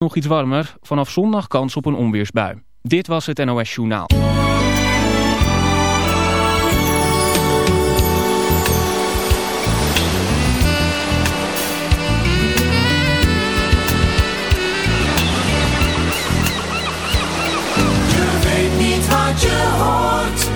nog iets warmer. Vanaf zondag kans op een onweersbui. Dit was het NOS Journaal. Je weet niet wat je hoort.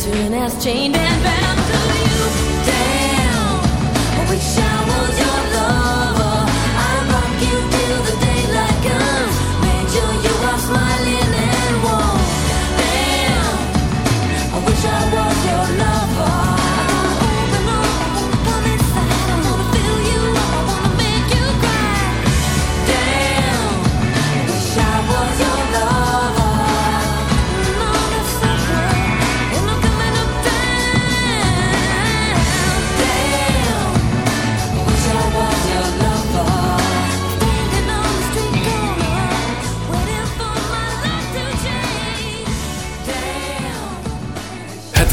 Soon as chained and bound to you, down. I wish I was your.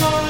Lord.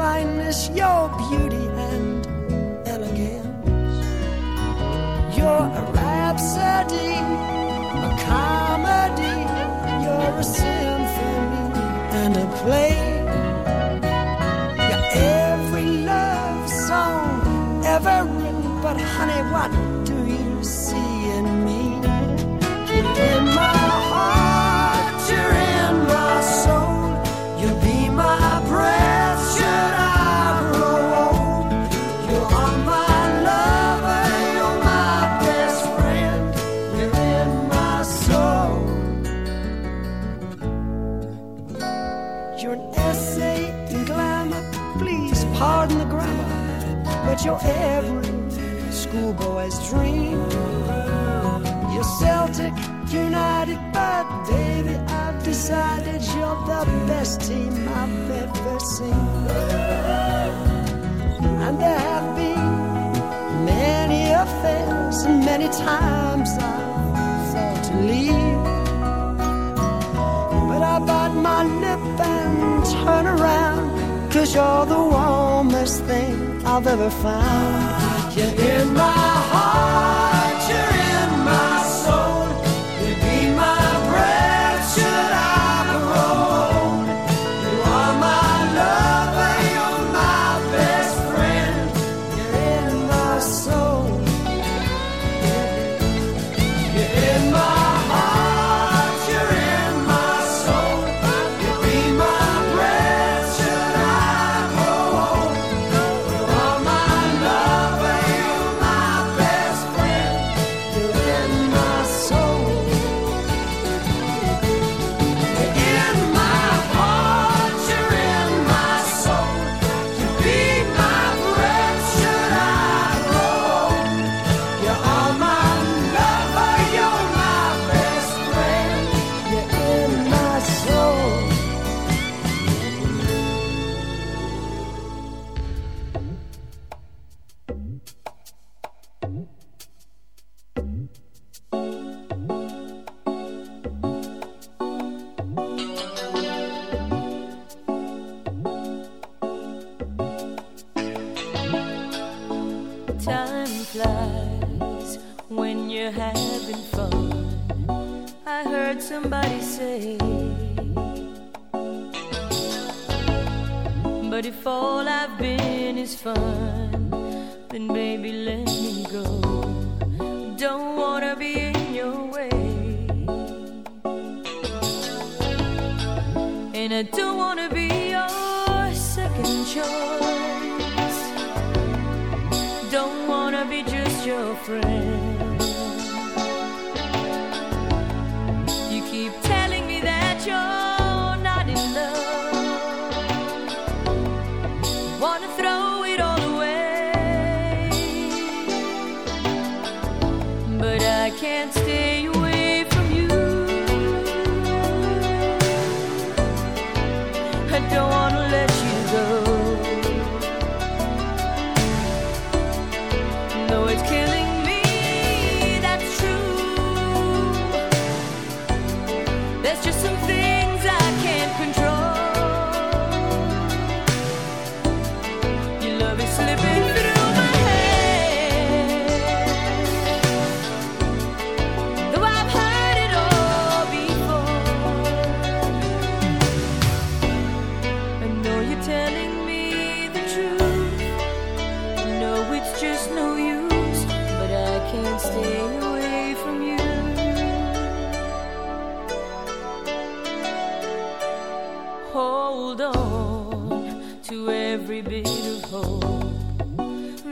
fineness, your beauty and elegance. You're a rhapsody, a comedy, you're a decided you're the best team I've ever seen. And there have been many affairs, many times I thought to leave. But I bite my lip and turn around, cause you're the warmest thing I've ever found.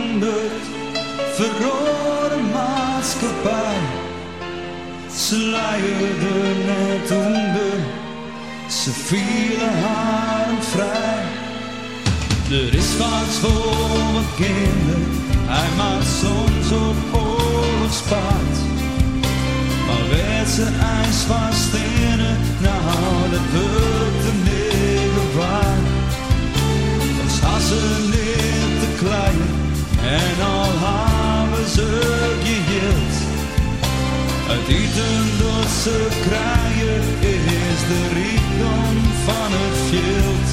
1500 verrode maatschappij. Ze leierden net onder, ze vielen haar vrij. Er is vaak voor wat kinderen, hij maakt soms op oorlogspaard. Maar werd ze ijs vast in het, nou dat wordt een hele waar. Was ze niet te klein en al hebben ze geheeld. Het eten dat ze krijgen is de rijkdom van het veld.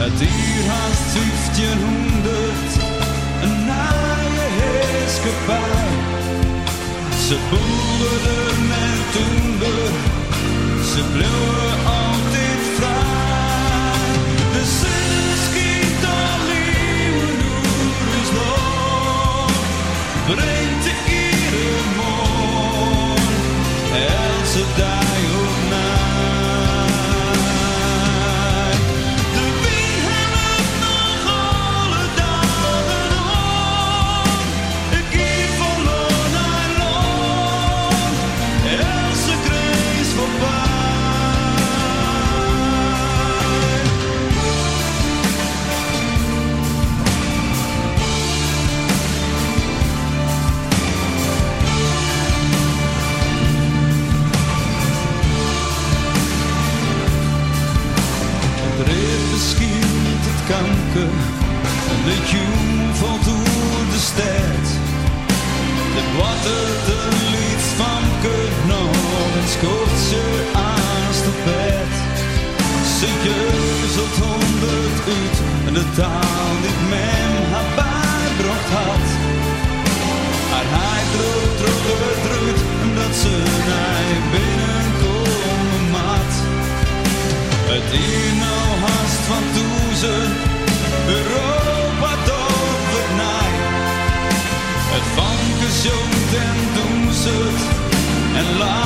Het hier haast 1500, een naaie heerskepaar. Ze boeren en toender, ze bleven Bre en de jong valt door de stad. De water, de lied van kut nog en scoort ze aan de bed. Ze jeuzelt honderd uit en de taal die men haar bijbracht had. Maar hij droog, droog, droog, dat ze naar binnenkomen maat. Het and love.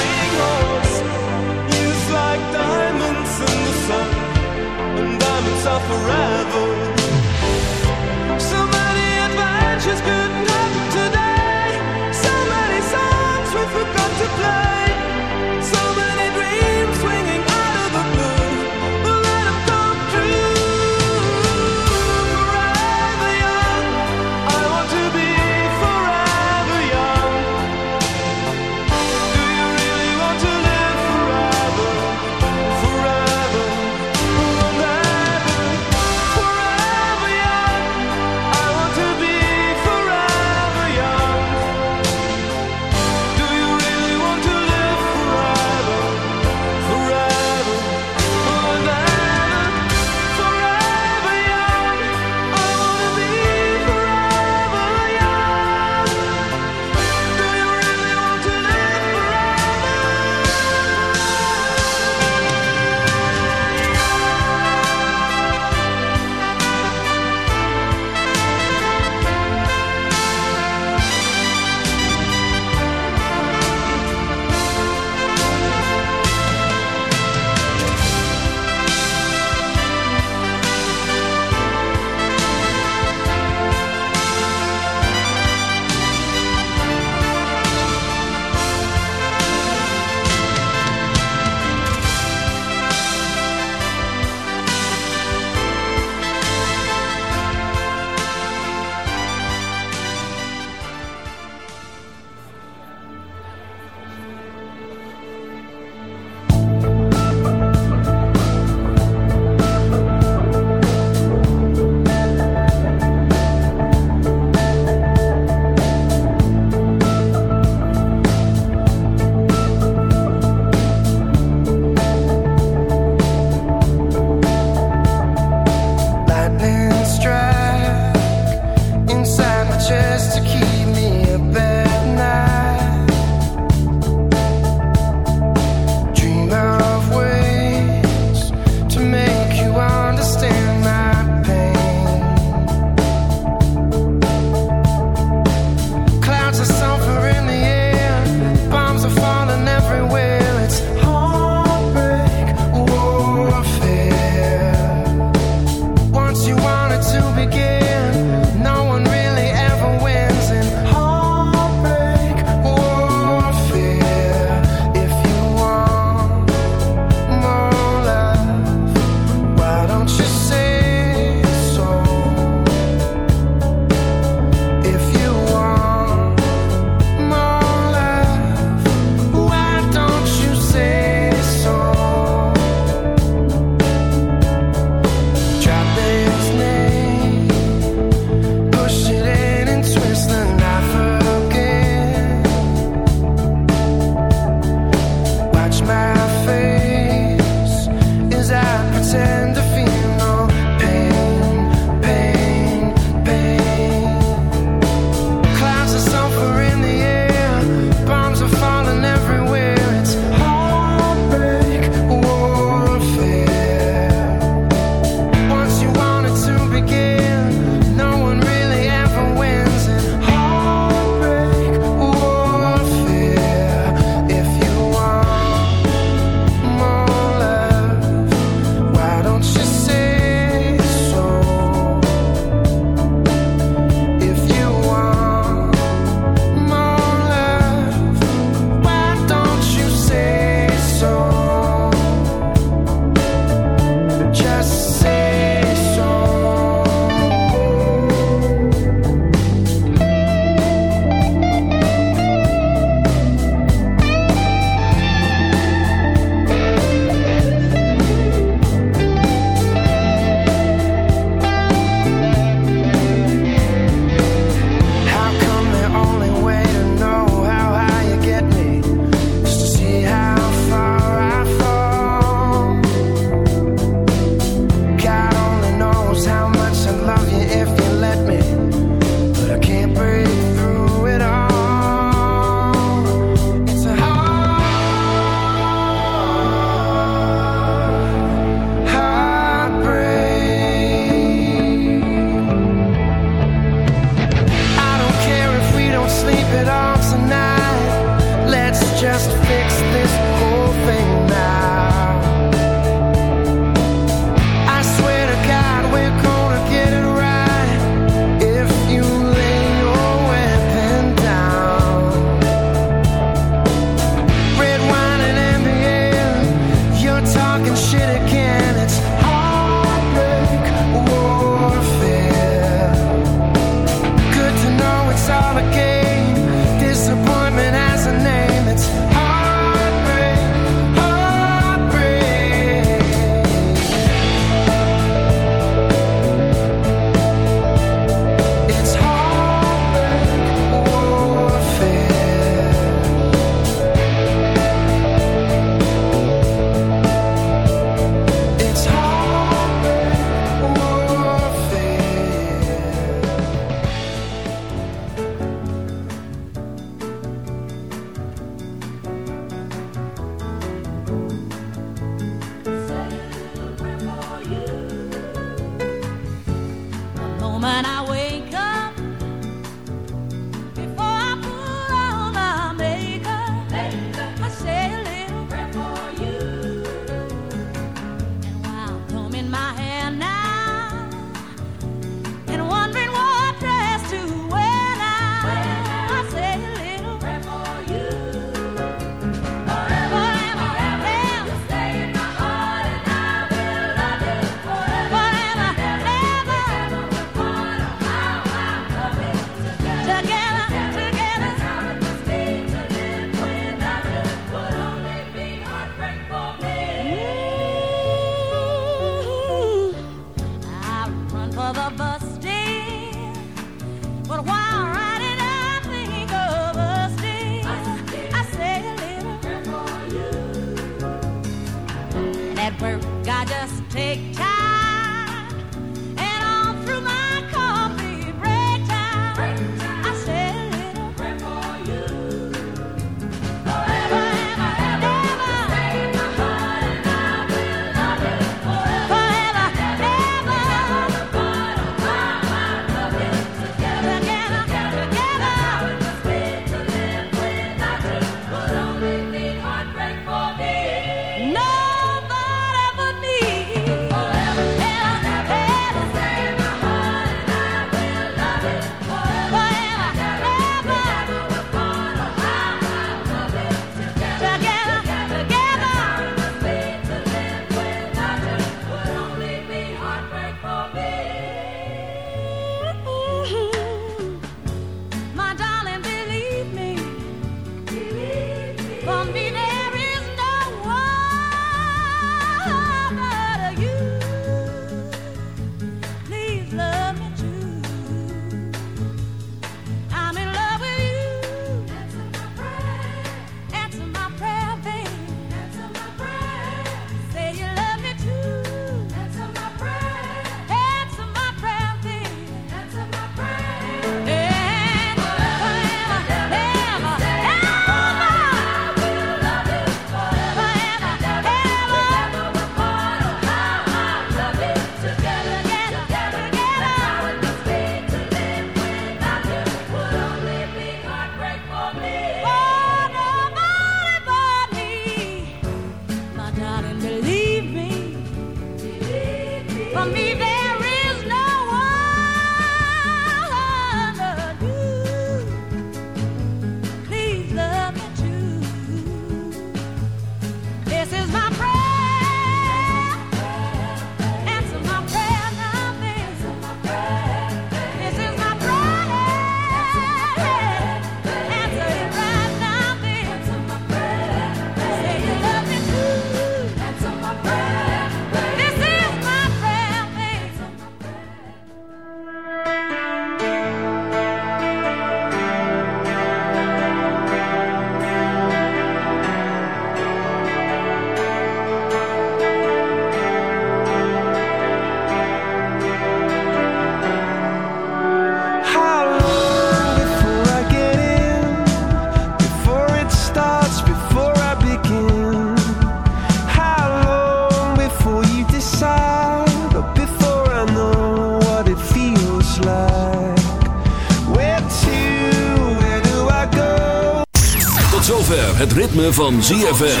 Ritme van ZFM.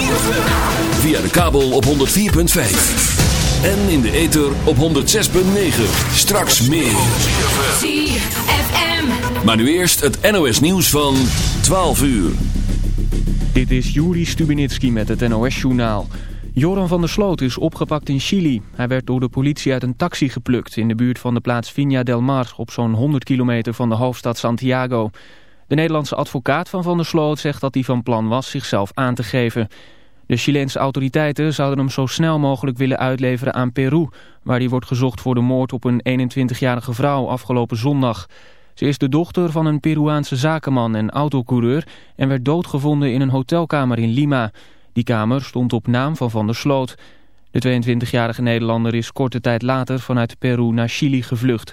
Via de kabel op 104.5. En in de ether op 106.9. Straks meer. ZFM. Maar nu eerst het NOS nieuws van 12 uur. Dit is Juri Stubenitski met het NOS-journaal. Joran van der Sloot is opgepakt in Chili. Hij werd door de politie uit een taxi geplukt... in de buurt van de plaats Viña del Mar... op zo'n 100 kilometer van de hoofdstad Santiago. De Nederlandse advocaat van Van der Sloot zegt dat hij van plan was... zichzelf aan te geven. De Chileense autoriteiten zouden hem zo snel mogelijk willen uitleveren aan Peru... waar hij wordt gezocht voor de moord op een 21-jarige vrouw afgelopen zondag... Ze is de dochter van een Peruaanse zakenman en autocoureur en werd doodgevonden in een hotelkamer in Lima. Die kamer stond op naam van Van der Sloot. De 22-jarige Nederlander is korte tijd later vanuit Peru naar Chili gevlucht.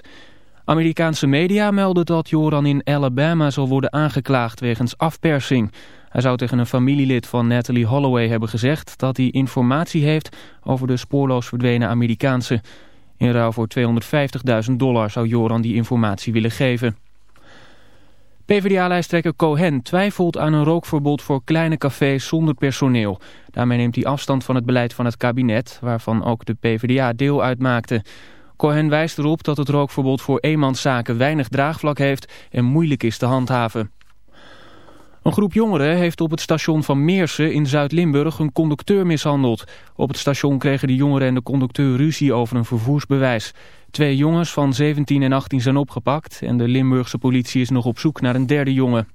Amerikaanse media melden dat Joran in Alabama zal worden aangeklaagd wegens afpersing. Hij zou tegen een familielid van Natalie Holloway hebben gezegd dat hij informatie heeft over de spoorloos verdwenen Amerikaanse. In ruil voor 250.000 dollar zou Joran die informatie willen geven. PvdA-lijsttrekker Cohen twijfelt aan een rookverbod voor kleine cafés zonder personeel. Daarmee neemt hij afstand van het beleid van het kabinet, waarvan ook de PvdA deel uitmaakte. Cohen wijst erop dat het rookverbod voor eenmanszaken weinig draagvlak heeft en moeilijk is te handhaven. Een groep jongeren heeft op het station van Meersen in Zuid-Limburg een conducteur mishandeld. Op het station kregen de jongeren en de conducteur ruzie over een vervoersbewijs. Twee jongens van 17 en 18 zijn opgepakt en de Limburgse politie is nog op zoek naar een derde jongen.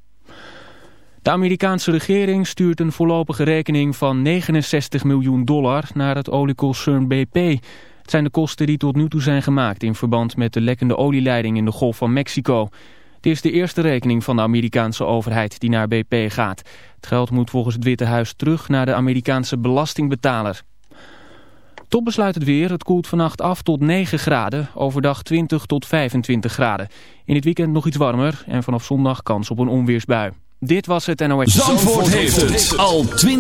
De Amerikaanse regering stuurt een voorlopige rekening van 69 miljoen dollar naar het olieconcern BP. Zijn de kosten die tot nu toe zijn gemaakt in verband met de lekkende olieleiding in de Golf van Mexico. Het is de eerste rekening van de Amerikaanse overheid die naar BP gaat. Het geld moet volgens het Witte Huis terug naar de Amerikaanse belastingbetaler. Tot besluit het weer. Het koelt vannacht af tot 9 graden. Overdag 20 tot 25 graden. In het weekend nog iets warmer. En vanaf zondag kans op een onweersbui. Dit was het NOS. Zandvoort heeft het al 20